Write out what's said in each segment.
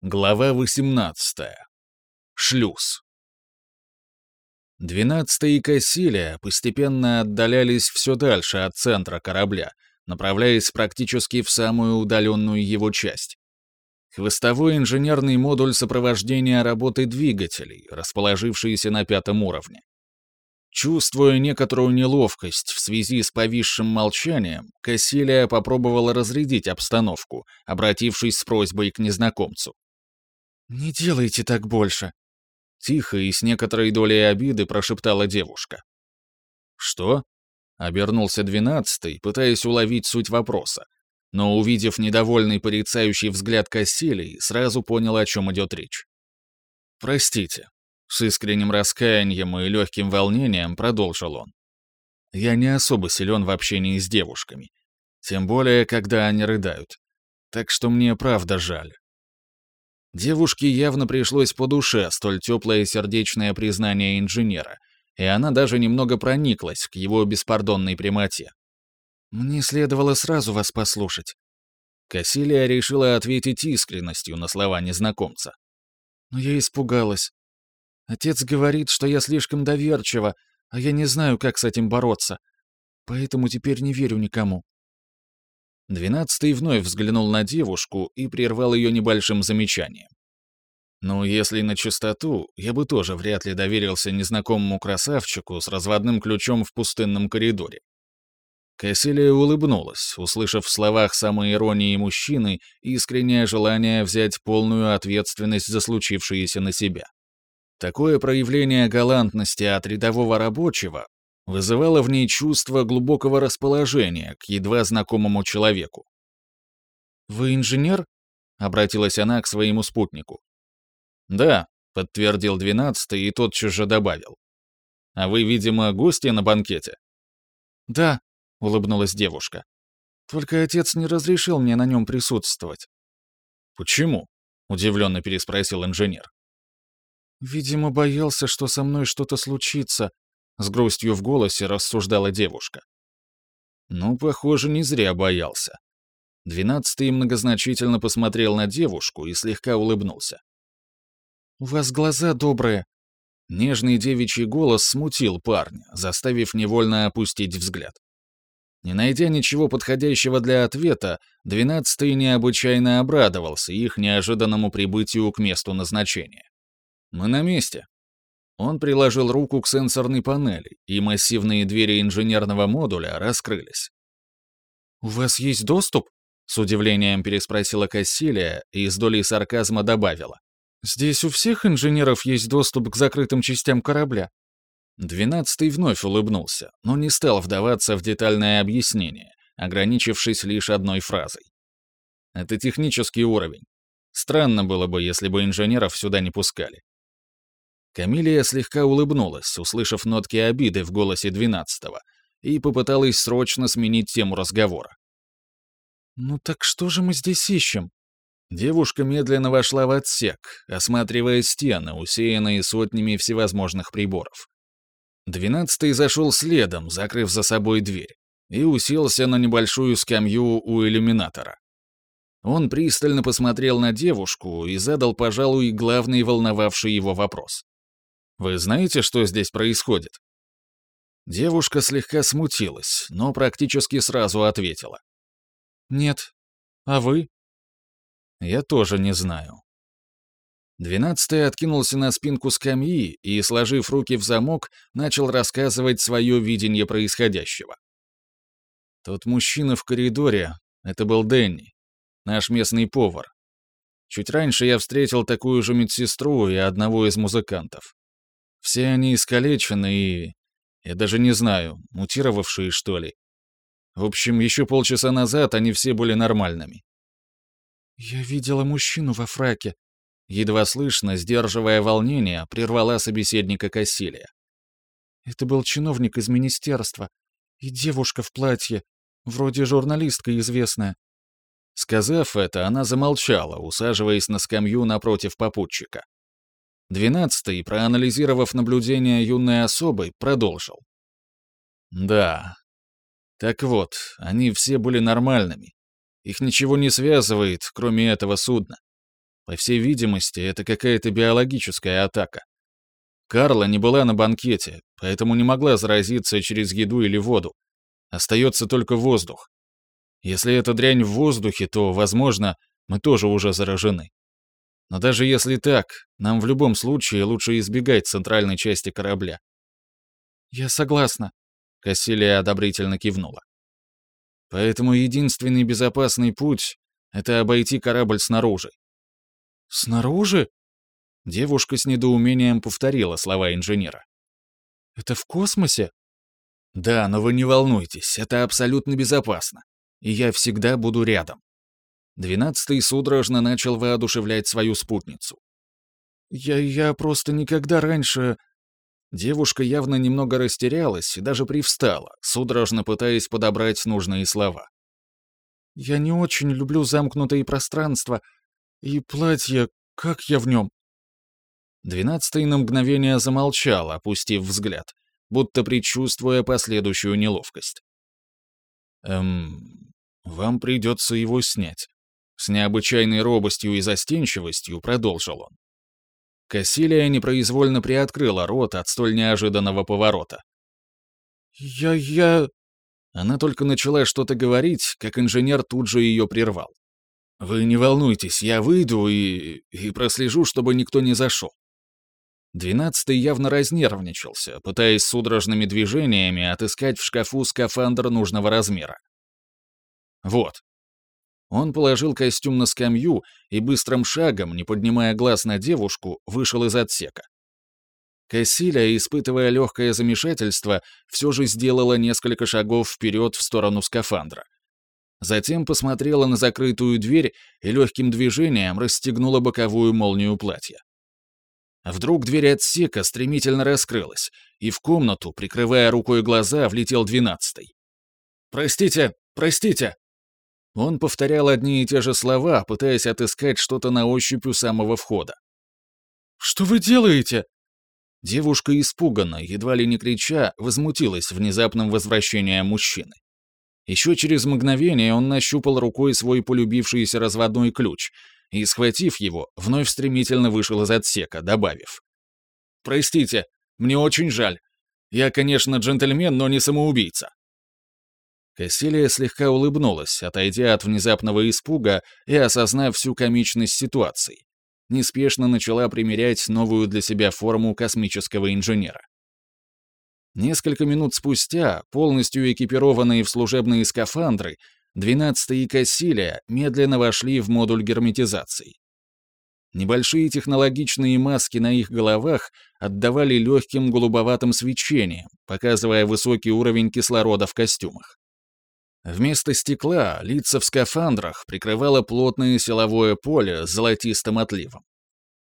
Глава 18. Шлюз. Двенадцатый и Кассилия постепенно отдалялись все дальше от центра корабля, направляясь практически в самую удаленную его часть. Хвостовой инженерный модуль сопровождения работы двигателей, расположившийся на пятом уровне. Чувствуя некоторую неловкость в связи с повисшим молчанием, Кассилия попробовала разрядить обстановку, обратившись с просьбой к незнакомцу. «Не делайте так больше», — тихо и с некоторой долей обиды прошептала девушка. «Что?» — обернулся двенадцатый, пытаясь уловить суть вопроса. Но, увидев недовольный порицающий взгляд Кассилии, сразу понял, о чем идет речь. «Простите», — с искренним раскаянием и легким волнением продолжил он. «Я не особо силен в общении с девушками, тем более, когда они рыдают. Так что мне правда жаль. Девушке явно пришлось по душе столь теплое сердечное признание инженера, и она даже немного прониклась к его беспардонной прямоте. «Мне следовало сразу вас послушать». Кассилия решила ответить искренностью на слова незнакомца. «Но я испугалась. Отец говорит, что я слишком доверчива, а я не знаю, как с этим бороться. Поэтому теперь не верю никому. Двенадцатый вновь взглянул на девушку и прервал ее небольшим замечанием. «Ну, если на чистоту, я бы тоже вряд ли доверился незнакомому красавчику с разводным ключом в пустынном коридоре». Кассилия улыбнулась, услышав в словах самоиронии мужчины искреннее желание взять полную ответственность за случившееся на себя. Такое проявление галантности от рядового рабочего вызывало в ней чувство глубокого расположения к едва знакомому человеку. «Вы инженер?» — обратилась она к своему спутнику. «Да», — подтвердил двенадцатый и тотчас же добавил. «А вы, видимо, гости на банкете?» «Да», — улыбнулась девушка. «Только отец не разрешил мне на нем присутствовать». «Почему?» — удивленно переспросил инженер. «Видимо, боялся, что со мной что-то случится», с грустью в голосе рассуждала девушка. Ну, похоже, не зря боялся. Двенадцатый многозначительно посмотрел на девушку и слегка улыбнулся. «У вас глаза добрые». Нежный девичий голос смутил парня, заставив невольно опустить взгляд. Не найдя ничего подходящего для ответа, двенадцатый необычайно обрадовался их неожиданному прибытию к месту назначения. «Мы на месте», он приложил руку к сенсорной панели, и массивные двери инженерного модуля раскрылись. «У вас есть доступ?» — с удивлением переспросила Кассилия и с долей сарказма добавила. «Здесь у всех инженеров есть доступ к закрытым частям корабля». Двенадцатый вновь улыбнулся, но не стал вдаваться в детальное объяснение, ограничившись лишь одной фразой. «Это технический уровень. Странно было бы, если бы инженеров сюда не пускали. Камилия слегка улыбнулась, услышав нотки обиды в голосе двенадцатого, и попыталась срочно сменить тему разговора. «Ну так что же мы здесь ищем?» Девушка медленно вошла в отсек, осматривая стены, усеянные сотнями всевозможных приборов. Двенадцатый зашел следом, закрыв за собой дверь, и уселся на небольшую скамью у иллюминатора. Он пристально посмотрел на девушку и задал, пожалуй, главный волновавший его вопрос. Вы знаете, что здесь происходит?» Девушка слегка смутилась, но практически сразу ответила. «Нет. А вы?» «Я тоже не знаю». Двенадцатый откинулся на спинку скамьи и, сложив руки в замок, начал рассказывать свое видение происходящего. Тот мужчина в коридоре — это был Дэнни, наш местный повар. Чуть раньше я встретил такую же медсестру и одного из музыкантов. Все они искалечены и... Я даже не знаю, мутировавшие, что ли. В общем, еще полчаса назад они все были нормальными. «Я видела мужчину во фраке», едва слышно, сдерживая волнение, прервала собеседника Кассилия. «Это был чиновник из министерства и девушка в платье, вроде журналистка известная». Сказав это, она замолчала, усаживаясь на скамью напротив попутчика. Двенадцатый, проанализировав наблюдения юной особы, продолжил. Да. Так вот, они все были нормальными. Их ничего не связывает, кроме этого судна. По всей видимости, это какая-то биологическая атака. Карла не была на банкете, поэтому не могла заразиться через еду или воду. Остается только воздух. Если эта дрянь в воздухе, то, возможно, мы тоже уже заражены. Но даже если так, нам в любом случае лучше избегать центральной части корабля. «Я согласна», — Кассилия одобрительно кивнула. «Поэтому единственный безопасный путь — это обойти корабль снаружи». «Снаружи?» Девушка с недоумением повторила слова инженера. «Это в космосе?» «Да, но вы не волнуйтесь, это абсолютно безопасно. И я всегда буду рядом». Двенадцатый судорожно начал воодушевлять свою спутницу. «Я... я просто никогда раньше...» Девушка явно немного растерялась и даже привстала, судорожно пытаясь подобрать нужные слова. «Я не очень люблю замкнутые пространства. И платье, как я в нем?» Двенадцатый на мгновение замолчал, опустив взгляд, будто предчувствуя последующую неловкость. «Эм, вам придется его снять», — с необычайной робостью и застенчивостью продолжил он. Кассилия непроизвольно приоткрыла рот от столь неожиданного поворота. «Я... я...» Она только начала что-то говорить, как инженер тут же ее прервал. «Вы не волнуйтесь, я выйду и... и прослежу, чтобы никто не зашел. Двенадцатый явно разнервничался, пытаясь судорожными движениями отыскать в шкафу скафандр нужного размера. Вот. Он положил костюм на скамью и быстрым шагом, не поднимая глаз на девушку, вышел из отсека. Кассиля, испытывая легкое замешательство, все же сделала несколько шагов вперед в сторону скафандра. Затем посмотрела на закрытую дверь и легким движением расстегнула боковую молнию платья. Вдруг дверь отсека стремительно раскрылась, и в комнату, прикрывая рукой глаза, влетел двенадцатый. «Простите, простите!» Он повторял одни и те же слова, пытаясь отыскать что-то на ощупь у самого входа. «Что вы делаете?» Девушка испуганно, едва ли не крича, возмутилась внезапным возвращением мужчины. Еще через мгновение он нащупал рукой свой полюбившийся разводной ключ и, схватив его, вновь стремительно вышел из отсека, добавив. «Простите, мне очень жаль. Я, конечно, джентльмен, но не самоубийца». Кассилия слегка улыбнулась, отойдя от внезапного испуга и осознав всю комичность ситуации. Неспешно начала примерять новую для себя форму космического инженера. Несколько минут спустя, полностью экипированные в служебные скафандры, 12 и Кассилия медленно вошли в модуль герметизации. Небольшие технологичные маски на их головах отдавали легким голубоватым свечением, показывая высокий уровень кислорода в костюмах. Вместо стекла лица в скафандрах прикрывало плотное силовое поле с золотистым отливом.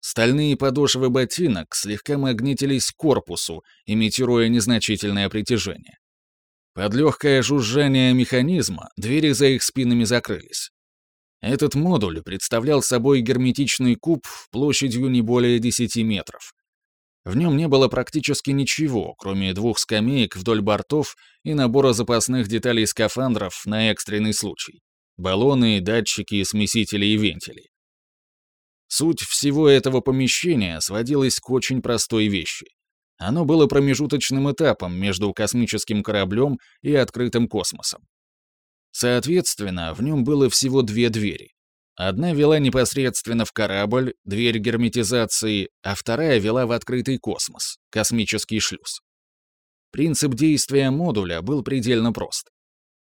Стальные подошвы ботинок слегка магнитились к корпусу, имитируя незначительное притяжение. Под легкое жужжание механизма двери за их спинами закрылись. Этот модуль представлял собой герметичный куб площадью не более 10 метров. В нем не было практически ничего, кроме двух скамеек вдоль бортов и набора запасных деталей скафандров на экстренный случай. Баллоны, датчики, смесители и вентили. Суть всего этого помещения сводилась к очень простой вещи. Оно было промежуточным этапом между космическим кораблем и открытым космосом. Соответственно, в нем было всего две двери. Одна вела непосредственно в корабль, дверь герметизации, а вторая вела в открытый космос, космический шлюз. Принцип действия модуля был предельно прост.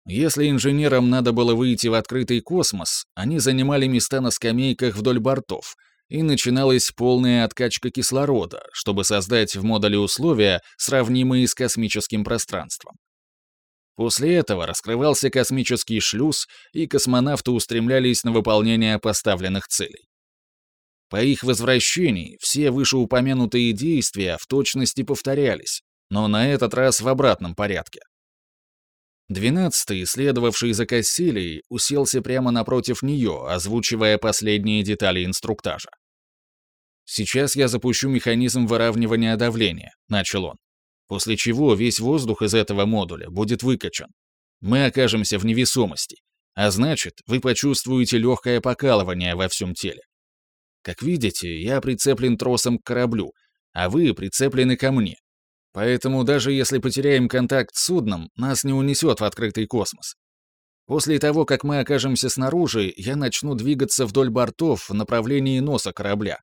Если инженерам надо было выйти в открытый космос, они занимали места на скамейках вдоль бортов — и начиналась полная откачка кислорода, чтобы создать в модуле условия, сравнимые с космическим пространством. После этого раскрывался космический шлюз, и космонавты устремлялись на выполнение поставленных целей. По их возвращении все вышеупомянутые действия в точности повторялись, но на этот раз в обратном порядке. Двенадцатый, следовавший за Кассилией, уселся прямо напротив нее, озвучивая последние детали инструктажа. «Сейчас я запущу механизм выравнивания давления», — начал он. «После чего весь воздух из этого модуля будет выкачан. Мы окажемся в невесомости, а значит, вы почувствуете легкое покалывание во всем теле. Как видите, я прицеплен тросом к кораблю, а вы прицеплены ко мне. Поэтому даже если потеряем контакт с судном, нас не унесет в открытый космос. После того, как мы окажемся снаружи, я начну двигаться вдоль бортов в направлении носа корабля,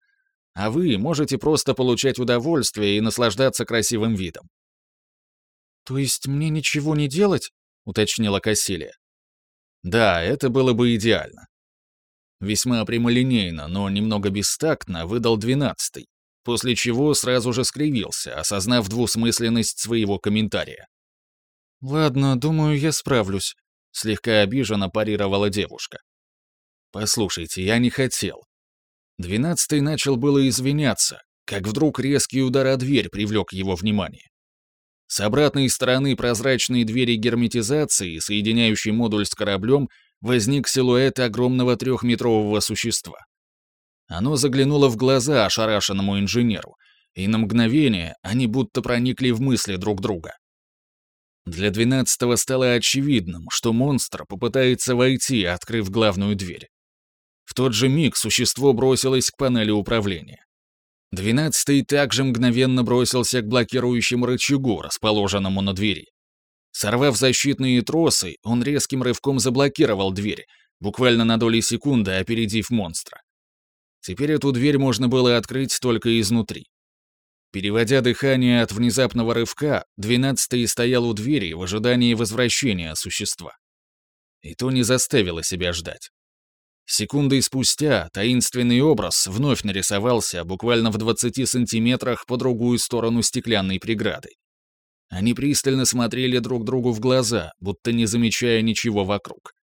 а вы можете просто получать удовольствие и наслаждаться красивым видом. «То есть мне ничего не делать?» — уточнила Кассилия. «Да, это было бы идеально». Весьма прямолинейно, но немного бестактно выдал двенадцатый, после чего сразу же скривился, осознав двусмысленность своего комментария. «Ладно, думаю, я справлюсь», — слегка обиженно парировала девушка. «Послушайте, я не хотел». Двенадцатый начал было извиняться, как вдруг резкий удар о дверь привлек его внимание. С обратной стороны прозрачной двери герметизации, соединяющей модуль с кораблем, возник силуэт огромного трехметрового существа. Оно заглянуло в глаза ошарашенному инженеру, и на мгновение они будто проникли в мысли друг друга. Для двенадцатого стало очевидным, что монстр попытается войти, открыв главную дверь. В тот же миг существо бросилось к панели управления. Двенадцатый также мгновенно бросился к блокирующему рычагу, расположенному на двери. Сорвав защитные тросы, он резким рывком заблокировал дверь, буквально на доли секунды опередив монстра. Теперь эту дверь можно было открыть только изнутри. Переводя дыхание от внезапного рывка, двенадцатый стоял у двери в ожидании возвращения существа. И то не заставило себя ждать. Секундой спустя таинственный образ вновь нарисовался буквально в 20 сантиметрах по другую сторону стеклянной преграды. Они пристально смотрели друг другу в глаза, будто не замечая ничего вокруг.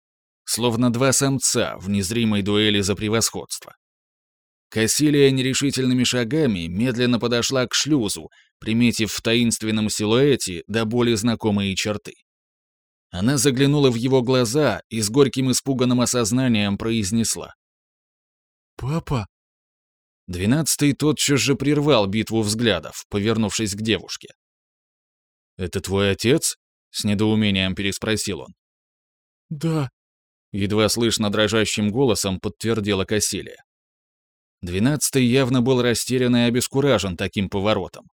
Словно два самца в незримой дуэли за превосходство. Кассилия нерешительными шагами медленно подошла к шлюзу, приметив в таинственном силуэте до боли знакомые черты. Она заглянула в его глаза и с горьким испуганным осознанием произнесла. «Папа?» Двенадцатый тотчас же прервал битву взглядов, повернувшись к девушке. «Это твой отец?» — с недоумением переспросил он. «Да», — едва слышно дрожащим голосом подтвердила Кассилия. Двенадцатый явно был растерян и обескуражен таким поворотом.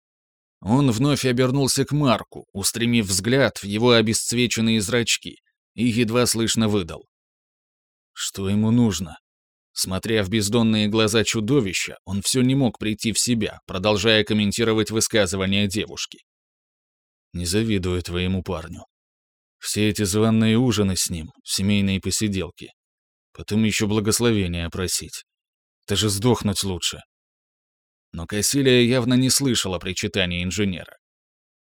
Он вновь обернулся к Марку, устремив взгляд в его обесцвеченные зрачки, и едва слышно выдал. Что ему нужно? Смотря в бездонные глаза чудовища, он все не мог прийти в себя, продолжая комментировать высказывания девушки. «Не завидую твоему парню. Все эти званные ужины с ним, семейные посиделки. Потом еще благословения просить. Ты же сдохнуть лучше но Кассилия явно не слышала причитания инженера.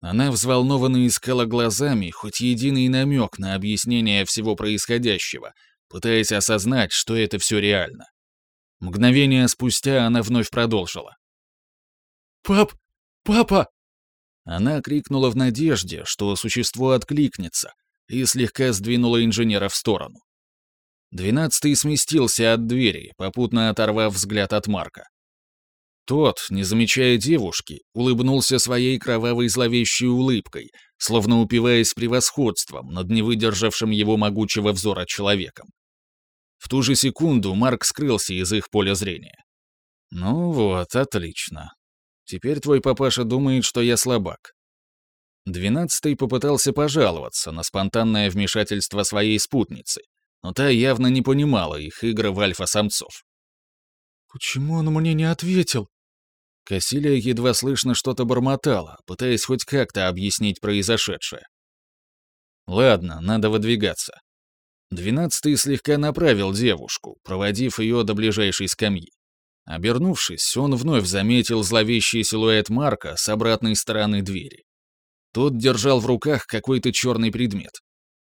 Она взволнованно искала глазами хоть единый намек на объяснение всего происходящего, пытаясь осознать, что это все реально. Мгновение спустя она вновь продолжила. «Пап! Папа!» Она крикнула в надежде, что существо откликнется, и слегка сдвинула инженера в сторону. Двенадцатый сместился от двери, попутно оторвав взгляд от Марка. Тот, не замечая девушки, улыбнулся своей кровавой зловещей улыбкой, словно упиваясь превосходством над невыдержавшим его могучего взора человеком. В ту же секунду Марк скрылся из их поля зрения. «Ну вот, отлично. Теперь твой папаша думает, что я слабак». Двенадцатый попытался пожаловаться на спонтанное вмешательство своей спутницы, но та явно не понимала их игры в альфа-самцов. «Почему он мне не ответил?» Кассилия едва слышно что-то бормотала, пытаясь хоть как-то объяснить произошедшее. «Ладно, надо выдвигаться». Двенадцатый слегка направил девушку, проводив ее до ближайшей скамьи. Обернувшись, он вновь заметил зловещий силуэт Марка с обратной стороны двери. Тот держал в руках какой-то черный предмет.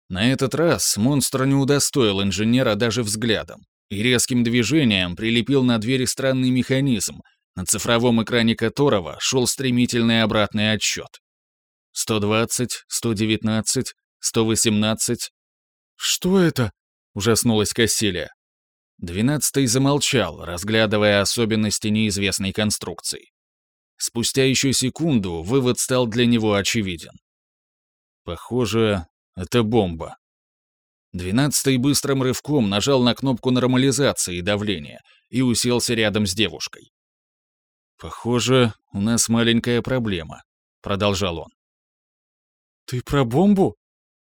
На этот раз монстр не удостоил инженера даже взглядом и резким движением прилепил на двери странный механизм, на цифровом экране которого шел стремительный обратный отсчет. 120, 119, 118. «Что это?» — ужаснулась Кассилия. Двенадцатый замолчал, разглядывая особенности неизвестной конструкции. Спустя еще секунду вывод стал для него очевиден. Похоже, это бомба. Двенадцатый быстрым рывком нажал на кнопку нормализации давления и уселся рядом с девушкой. «Похоже, у нас маленькая проблема», — продолжал он. «Ты про бомбу?»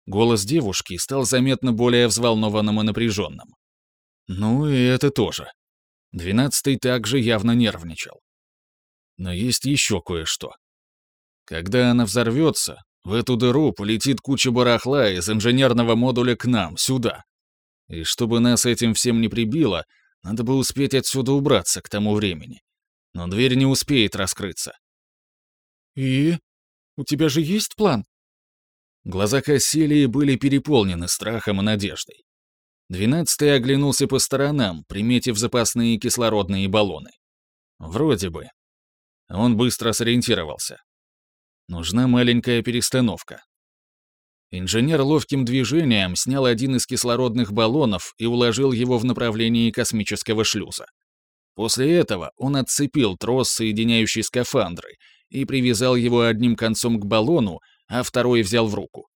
Голос девушки стал заметно более взволнованным и напряженным. Ну и это тоже. Двенадцатый также явно нервничал. Но есть еще кое-что. Когда она взорвется, в эту дыру полетит куча барахла из инженерного модуля к нам, сюда. И чтобы нас этим всем не прибило, надо бы успеть отсюда убраться к тому времени. Но дверь не успеет раскрыться. «И? У тебя же есть план?» Глаза Кассилии были переполнены страхом и надеждой. Двенадцатый оглянулся по сторонам, приметив запасные кислородные баллоны. Вроде бы. Он быстро сориентировался. Нужна маленькая перестановка. Инженер ловким движением снял один из кислородных баллонов и уложил его в направлении космического шлюза. После этого он отцепил трос, соединяющий скафандры, и привязал его одним концом к баллону, а второй взял в руку.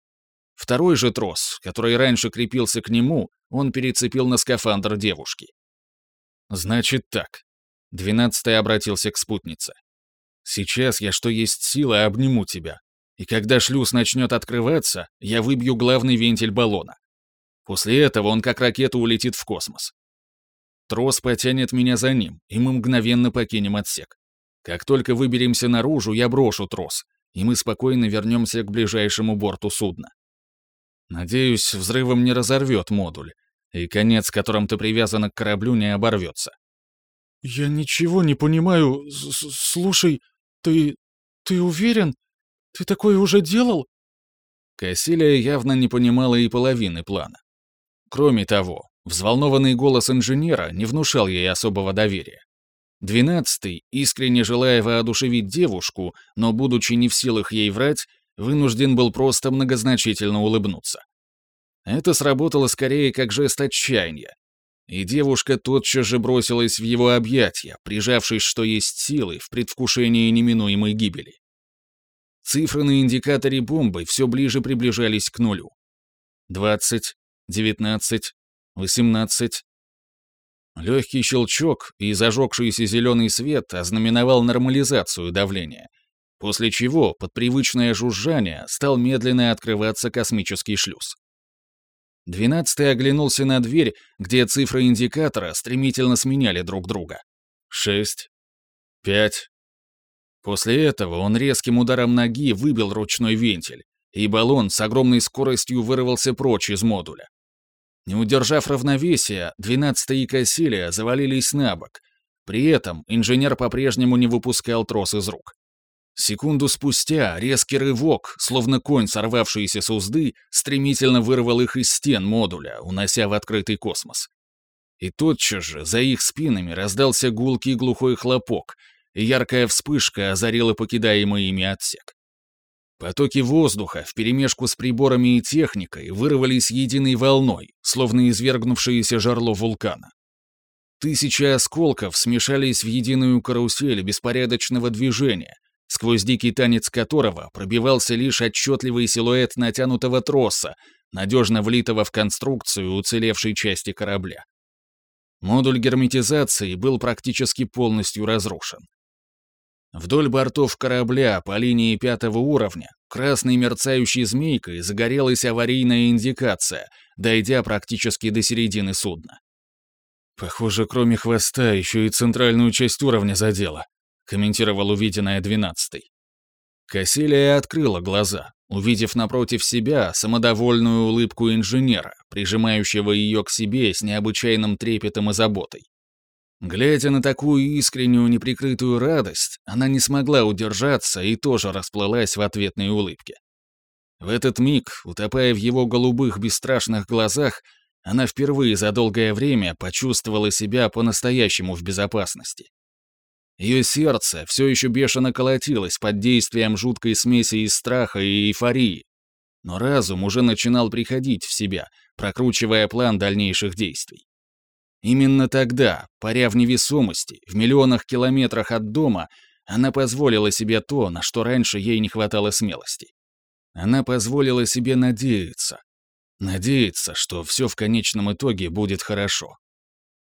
Второй же трос, который раньше крепился к нему, он перецепил на скафандр девушки. «Значит так». Двенадцатый обратился к спутнице. «Сейчас я, что есть сила, обниму тебя. И когда шлюз начнет открываться, я выбью главный вентиль баллона. После этого он как ракета улетит в космос. Трос потянет меня за ним, и мы мгновенно покинем отсек. Как только выберемся наружу, я брошу трос, и мы спокойно вернемся к ближайшему борту судна. Надеюсь, взрывом не разорвет модуль, и конец, которым ты привязана к кораблю, не оборвется. «Я ничего не понимаю. С Слушай, ты... ты уверен? Ты такое уже делал?» Кассилия явно не понимала и половины плана. Кроме того, взволнованный голос инженера не внушал ей особого доверия. Двенадцатый, искренне желая воодушевить девушку, но будучи не в силах ей врать, вынужден был просто многозначительно улыбнуться. Это сработало скорее как жест отчаяния. И девушка тотчас же бросилась в его объятия, прижавшись, что есть силы, в предвкушении неминуемой гибели. Цифры на индикаторе бомбы все ближе приближались к нулю. Двадцать, девятнадцать, восемнадцать. Легкий щелчок и зажегшийся зеленый свет ознаменовал нормализацию давления, после чего под привычное жужжание стал медленно открываться космический шлюз. Двенадцатый оглянулся на дверь, где цифры индикатора стремительно сменяли друг друга. Шесть. Пять. После этого он резким ударом ноги выбил ручной вентиль, и баллон с огромной скоростью вырвался прочь из модуля. Не удержав равновесия, двенадцатый и Кассилия завалились на бок. При этом инженер по-прежнему не выпускал трос из рук. Секунду спустя резкий рывок, словно конь, сорвавшийся с узды, стремительно вырвал их из стен модуля, унося в открытый космос. И тотчас же за их спинами раздался гулкий глухой хлопок, и яркая вспышка озарила покидаемый ими отсек. Потоки воздуха вперемешку с приборами и техникой вырвались единой волной, словно извергнувшееся жарло вулкана. Тысячи осколков смешались в единую карусель беспорядочного движения, сквозь дикий танец которого пробивался лишь отчетливый силуэт натянутого троса, надежно влитого в конструкцию уцелевшей части корабля. Модуль герметизации был практически полностью разрушен. Вдоль бортов корабля по линии пятого уровня красной мерцающей змейкой загорелась аварийная индикация, дойдя практически до середины судна. Похоже, кроме хвоста, еще и центральную часть уровня задело комментировал увиденное двенадцатый. Кассилия открыла глаза, увидев напротив себя самодовольную улыбку инженера, прижимающего ее к себе с необычайным трепетом и заботой. Глядя на такую искреннюю неприкрытую радость, она не смогла удержаться и тоже расплылась в ответной улыбке. В этот миг, утопая в его голубых бесстрашных глазах, она впервые за долгое время почувствовала себя по-настоящему в безопасности. Ее сердце все еще бешено колотилось под действием жуткой смеси из страха и эйфории. Но разум уже начинал приходить в себя, прокручивая план дальнейших действий. Именно тогда, паря в невесомости, в миллионах километрах от дома, она позволила себе то, на что раньше ей не хватало смелости. Она позволила себе надеяться. Надеяться, что все в конечном итоге будет хорошо.